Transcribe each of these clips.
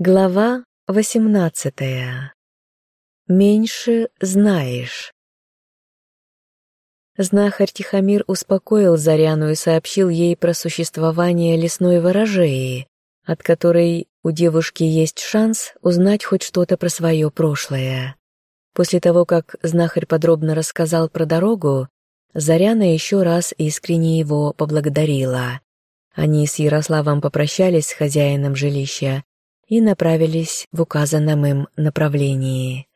Глава восемнадцатая. Меньше знаешь. Знахарь Тихомир успокоил Заряну и сообщил ей про существование лесной ворожеи, от которой у девушки есть шанс узнать хоть что-то про свое прошлое. После того, как знахарь подробно рассказал про дорогу, Заряна еще раз искренне его поблагодарила. Они с Ярославом попрощались с хозяином жилища и направились в указанном им направлении.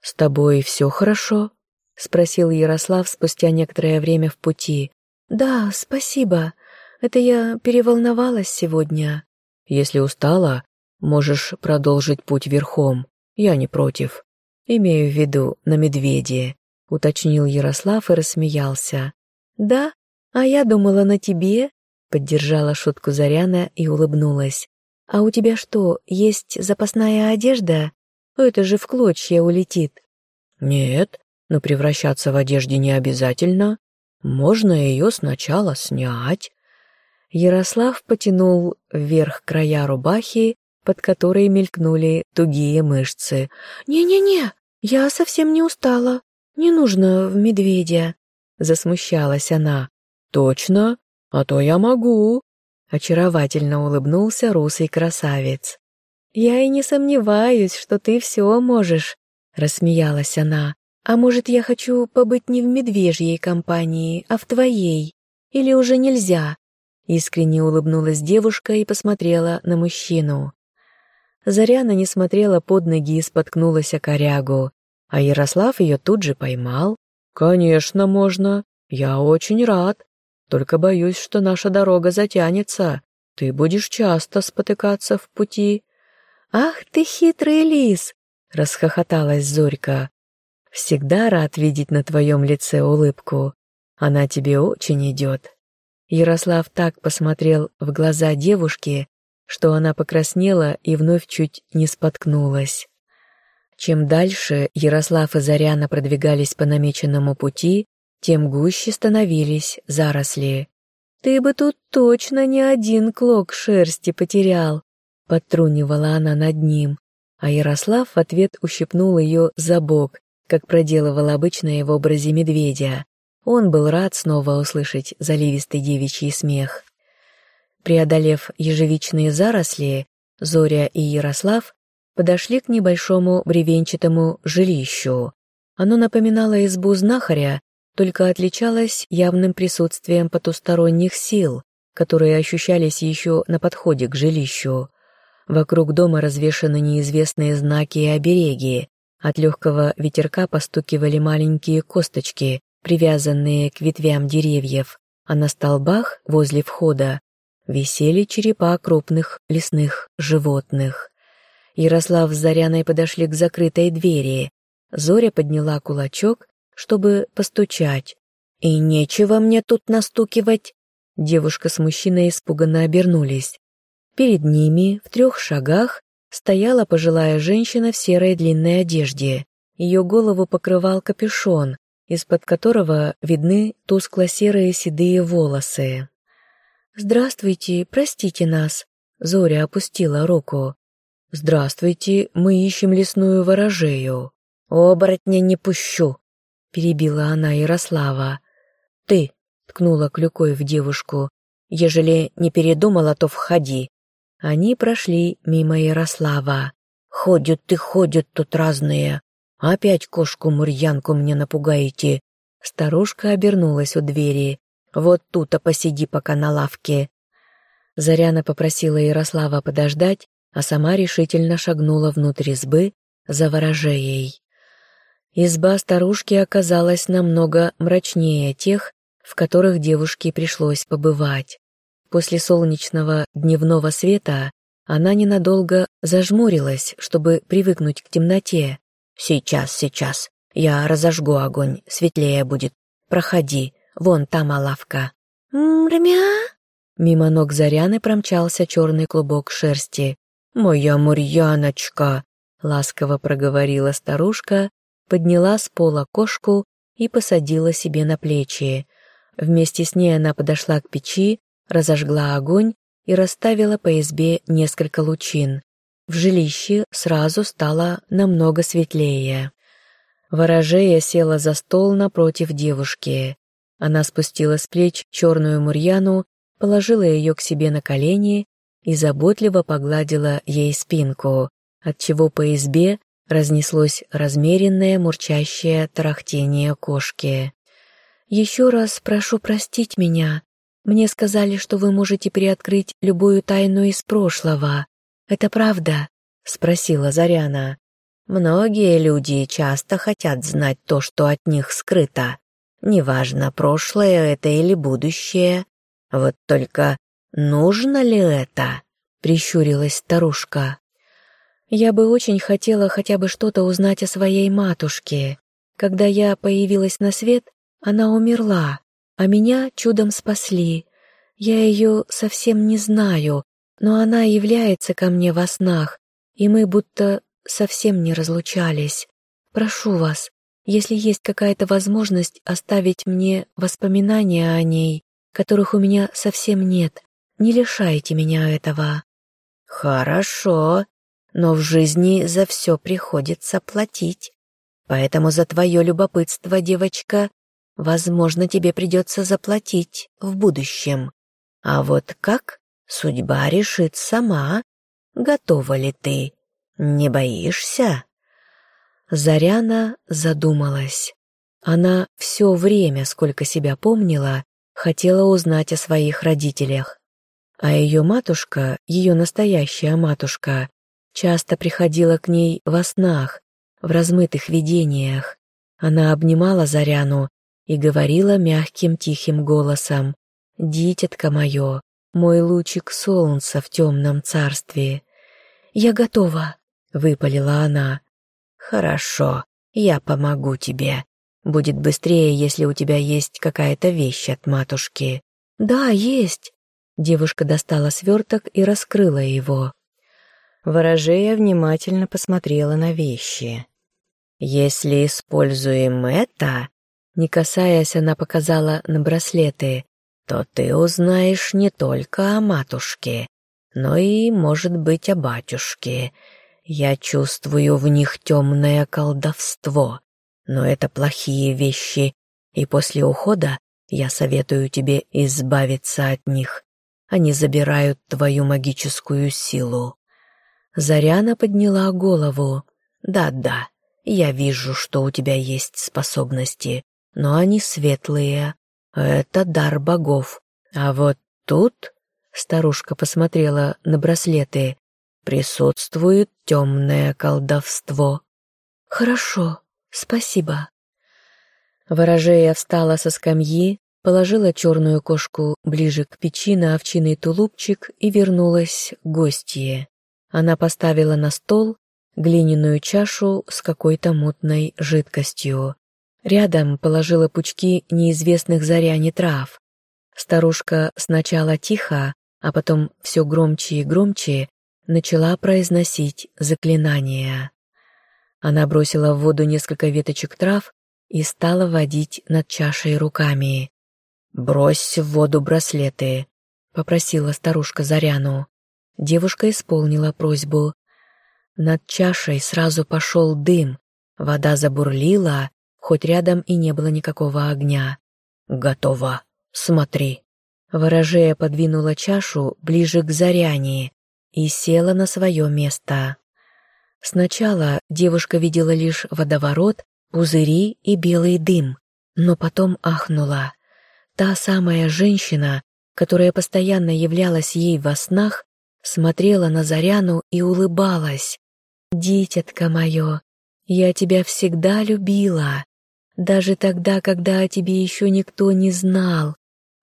«С тобой все хорошо?» — спросил Ярослав спустя некоторое время в пути. «Да, спасибо. Это я переволновалась сегодня». «Если устала, можешь продолжить путь верхом. Я не против. Имею в виду на медведе», — уточнил Ярослав и рассмеялся. «Да? А я думала на тебе», — поддержала шутку Заряна и улыбнулась. «А у тебя что, есть запасная одежда? Это же в клочья улетит». «Нет, но превращаться в одежде не обязательно. Можно ее сначала снять». Ярослав потянул вверх края рубахи, под которой мелькнули тугие мышцы. «Не-не-не, я совсем не устала. Не нужно в медведя», — засмущалась она. «Точно? А то я могу», Очаровательно улыбнулся русый красавец. «Я и не сомневаюсь, что ты все можешь», — рассмеялась она. «А может, я хочу побыть не в медвежьей компании, а в твоей? Или уже нельзя?» Искренне улыбнулась девушка и посмотрела на мужчину. Заряна не смотрела под ноги и споткнулась о корягу, а Ярослав ее тут же поймал. «Конечно, можно. Я очень рад. Только боюсь, что наша дорога затянется. Ты будешь часто спотыкаться в пути». «Ах ты хитрый лис!» — расхохоталась Зорька. «Всегда рад видеть на твоем лице улыбку. Она тебе очень идет». Ярослав так посмотрел в глаза девушки, что она покраснела и вновь чуть не споткнулась. Чем дальше Ярослав и Заряна продвигались по намеченному пути, тем гуще становились заросли. «Ты бы тут точно не один клок шерсти потерял», — подтрунивала она над ним, а Ярослав в ответ ущипнул ее за бок, как проделывал обычно в образе медведя. Он был рад снова услышать заливистый девичий смех. Преодолев ежевичные заросли, Зоря и Ярослав подошли к небольшому бревенчатому жилищу. Оно напоминало избу знахаря, только отличалась явным присутствием потусторонних сил, которые ощущались еще на подходе к жилищу. Вокруг дома развешаны неизвестные знаки и обереги. От легкого ветерка постукивали маленькие косточки, привязанные к ветвям деревьев, а на столбах возле входа висели черепа крупных лесных животных. Ярослав с Заряной подошли к закрытой двери. Зоря подняла кулачок чтобы постучать. «И нечего мне тут настукивать!» Девушка с мужчиной испуганно обернулись. Перед ними, в трех шагах, стояла пожилая женщина в серой длинной одежде. Ее голову покрывал капюшон, из-под которого видны тускло-серые седые волосы. «Здравствуйте, простите нас», — Зоря опустила руку. «Здравствуйте, мы ищем лесную ворожею». «Оборотня не пущу», — перебила она Ярослава. «Ты!» — ткнула клюкой в девушку. «Ежели не передумала, то входи». Они прошли мимо Ярослава. «Ходят ты, ходят тут разные. Опять кошку-мурьянку мне напугаете». Старушка обернулась у двери. «Вот тут-то посиди пока на лавке». Заряна попросила Ярослава подождать, а сама решительно шагнула внутрь избы за ворожеей. Изба старушки оказалась намного мрачнее тех, в которых девушке пришлось побывать. После солнечного дневного света она ненадолго зажмурилась, чтобы привыкнуть к темноте. «Сейчас, сейчас. Я разожгу огонь, светлее будет. Проходи, вон там лавка». «Мрмя?» Мимо ног Заряны промчался черный клубок шерсти. «Моя Мурьяночка!» — ласково проговорила старушка подняла с пола кошку и посадила себе на плечи. Вместе с ней она подошла к печи, разожгла огонь и расставила по избе несколько лучин. В жилище сразу стало намного светлее. Ворожея села за стол напротив девушки. Она спустила с плеч черную мурьяну, положила ее к себе на колени и заботливо погладила ей спинку, отчего по избе разнеслось размеренное мурчащее тарахтение кошки. «Еще раз прошу простить меня. Мне сказали, что вы можете приоткрыть любую тайну из прошлого. Это правда?» — спросила Заряна. «Многие люди часто хотят знать то, что от них скрыто. Неважно, прошлое это или будущее. Вот только нужно ли это?» — прищурилась старушка. «Я бы очень хотела хотя бы что-то узнать о своей матушке. Когда я появилась на свет, она умерла, а меня чудом спасли. Я ее совсем не знаю, но она является ко мне во снах, и мы будто совсем не разлучались. Прошу вас, если есть какая-то возможность оставить мне воспоминания о ней, которых у меня совсем нет, не лишайте меня этого». «Хорошо, но в жизни за все приходится платить. Поэтому за твое любопытство, девочка, Возможно, тебе придется заплатить в будущем. А вот как, судьба решит сама. Готова ли ты? Не боишься?» Заряна задумалась. Она все время, сколько себя помнила, хотела узнать о своих родителях. А ее матушка, ее настоящая матушка, часто приходила к ней во снах, в размытых видениях. Она обнимала Заряну и говорила мягким тихим голосом «Дитятка мое, мой лучик солнца в темном царстве». «Я готова», — выпалила она. «Хорошо, я помогу тебе. Будет быстрее, если у тебя есть какая-то вещь от матушки». «Да, есть». Девушка достала сверток и раскрыла его. Ворожея внимательно посмотрела на вещи. «Если используем это, не касаясь, она показала на браслеты, то ты узнаешь не только о матушке, но и, может быть, о батюшке. Я чувствую в них темное колдовство, но это плохие вещи, и после ухода я советую тебе избавиться от них. Они забирают твою магическую силу. Заряна подняла голову. Да-да, я вижу, что у тебя есть способности но они светлые. Это дар богов. А вот тут, старушка посмотрела на браслеты, присутствует темное колдовство. Хорошо, спасибо. Ворожея встала со скамьи, положила черную кошку ближе к печи на овчиный тулупчик и вернулась к гостье. Она поставила на стол глиняную чашу с какой-то мутной жидкостью. Рядом положила пучки неизвестных заряне трав. Старушка сначала тихо, а потом все громче и громче начала произносить заклинания. Она бросила в воду несколько веточек трав и стала водить над чашей руками. «Брось в воду браслеты», — попросила старушка Заряну. Девушка исполнила просьбу. Над чашей сразу пошел дым, вода забурлила, хоть рядом и не было никакого огня. «Готово. Смотри». Ворожея подвинула чашу ближе к Заряне и села на свое место. Сначала девушка видела лишь водоворот, пузыри и белый дым, но потом ахнула. Та самая женщина, которая постоянно являлась ей во снах, смотрела на Заряну и улыбалась. «Дитятка мое, я тебя всегда любила даже тогда, когда о тебе еще никто не знал.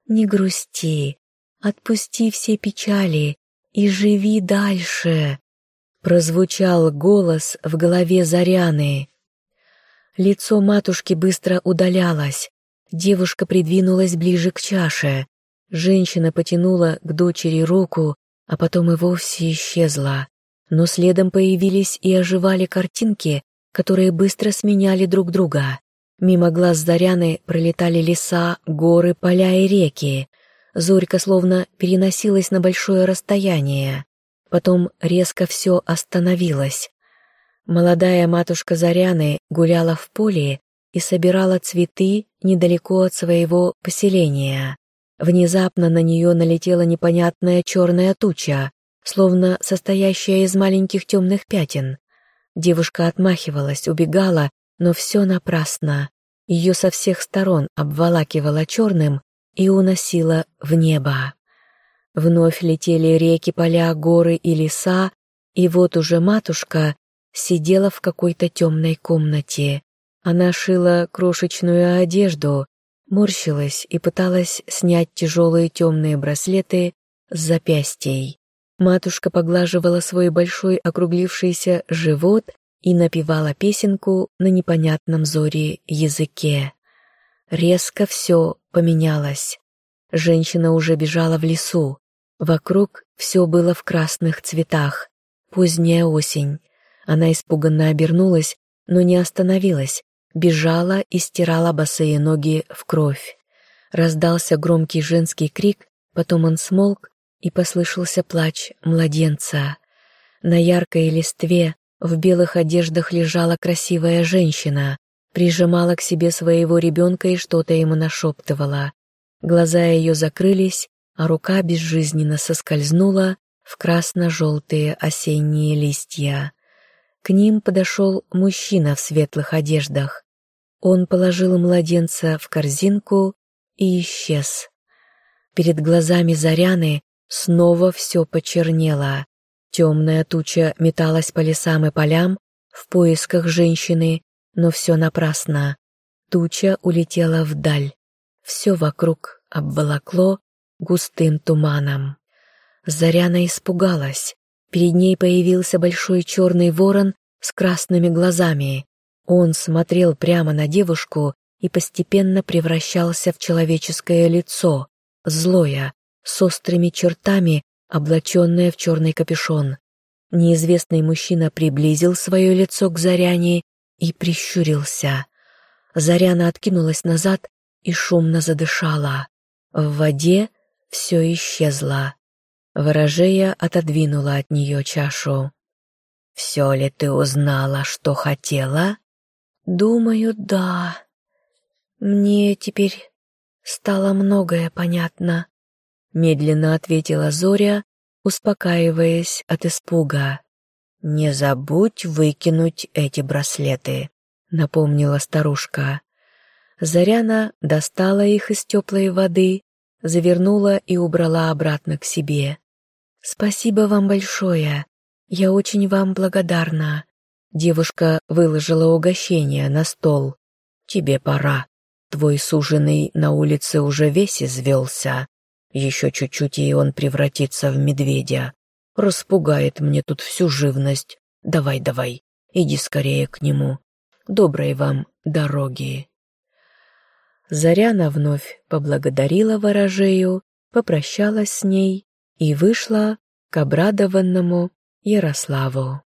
Не грусти, отпусти все печали и живи дальше. Прозвучал голос в голове Заряны. Лицо матушки быстро удалялось. Девушка придвинулась ближе к чаше. Женщина потянула к дочери руку, а потом и вовсе исчезла. Но следом появились и оживали картинки, которые быстро сменяли друг друга. Мимо глаз Заряны пролетали леса, горы, поля и реки. Зорька словно переносилась на большое расстояние. потом резко все остановилось. Молодая матушка Заряны гуляла в поле и собирала цветы недалеко от своего поселения. Внезапно на нее налетела непонятная черная туча, словно состоящая из маленьких темных пятен. Девушка отмахивалась, убегала, но все напрасно. Ее со всех сторон обволакивало черным и уносило в небо. Вновь летели реки, поля, горы и леса, и вот уже матушка сидела в какой-то темной комнате. Она шила крошечную одежду, морщилась и пыталась снять тяжелые темные браслеты с запястий. Матушка поглаживала свой большой округлившийся живот и напевала песенку на непонятном зоре языке. Резко все поменялось. Женщина уже бежала в лесу. Вокруг все было в красных цветах. Поздняя осень. Она испуганно обернулась, но не остановилась, бежала и стирала босые ноги в кровь. Раздался громкий женский крик, потом он смолк, и послышался плач младенца. На яркой листве в белых одеждах лежала красивая женщина, прижимала к себе своего ребенка и что-то ему нашептывала. Глаза ее закрылись, а рука безжизненно соскользнула в красно-желтые осенние листья. К ним подошел мужчина в светлых одеждах. Он положил младенца в корзинку и исчез. Перед глазами Заряны снова все почернело. Темная туча металась по лесам и полям в поисках женщины, но все напрасно. Туча улетела вдаль. Все вокруг обволокло густым туманом. Заряна испугалась. Перед ней появился большой черный ворон с красными глазами. Он смотрел прямо на девушку и постепенно превращался в человеческое лицо, злое, с острыми чертами, облаченное в черный капюшон. Неизвестный мужчина приблизил свое лицо к Заряне и прищурился. Заряна откинулась назад и шумно задышала. В воде все исчезло. Ворожея отодвинула от нее чашу. «Все ли ты узнала, что хотела?» «Думаю, да. Мне теперь стало многое понятно», — медленно ответила Зоря, успокаиваясь от испуга. «Не забудь выкинуть эти браслеты», — напомнила старушка. Заряна достала их из теплой воды, завернула и убрала обратно к себе. «Спасибо вам большое. Я очень вам благодарна». Девушка выложила угощение на стол. «Тебе пора. Твой суженый на улице уже весь извелся. Еще чуть-чуть, и он превратится в медведя. Распугает мне тут всю живность. Давай, давай, иди скорее к нему. Доброй вам дороги». Заряна вновь поблагодарила ворожею, попрощалась с ней и вышла к обрадованному Ярославу.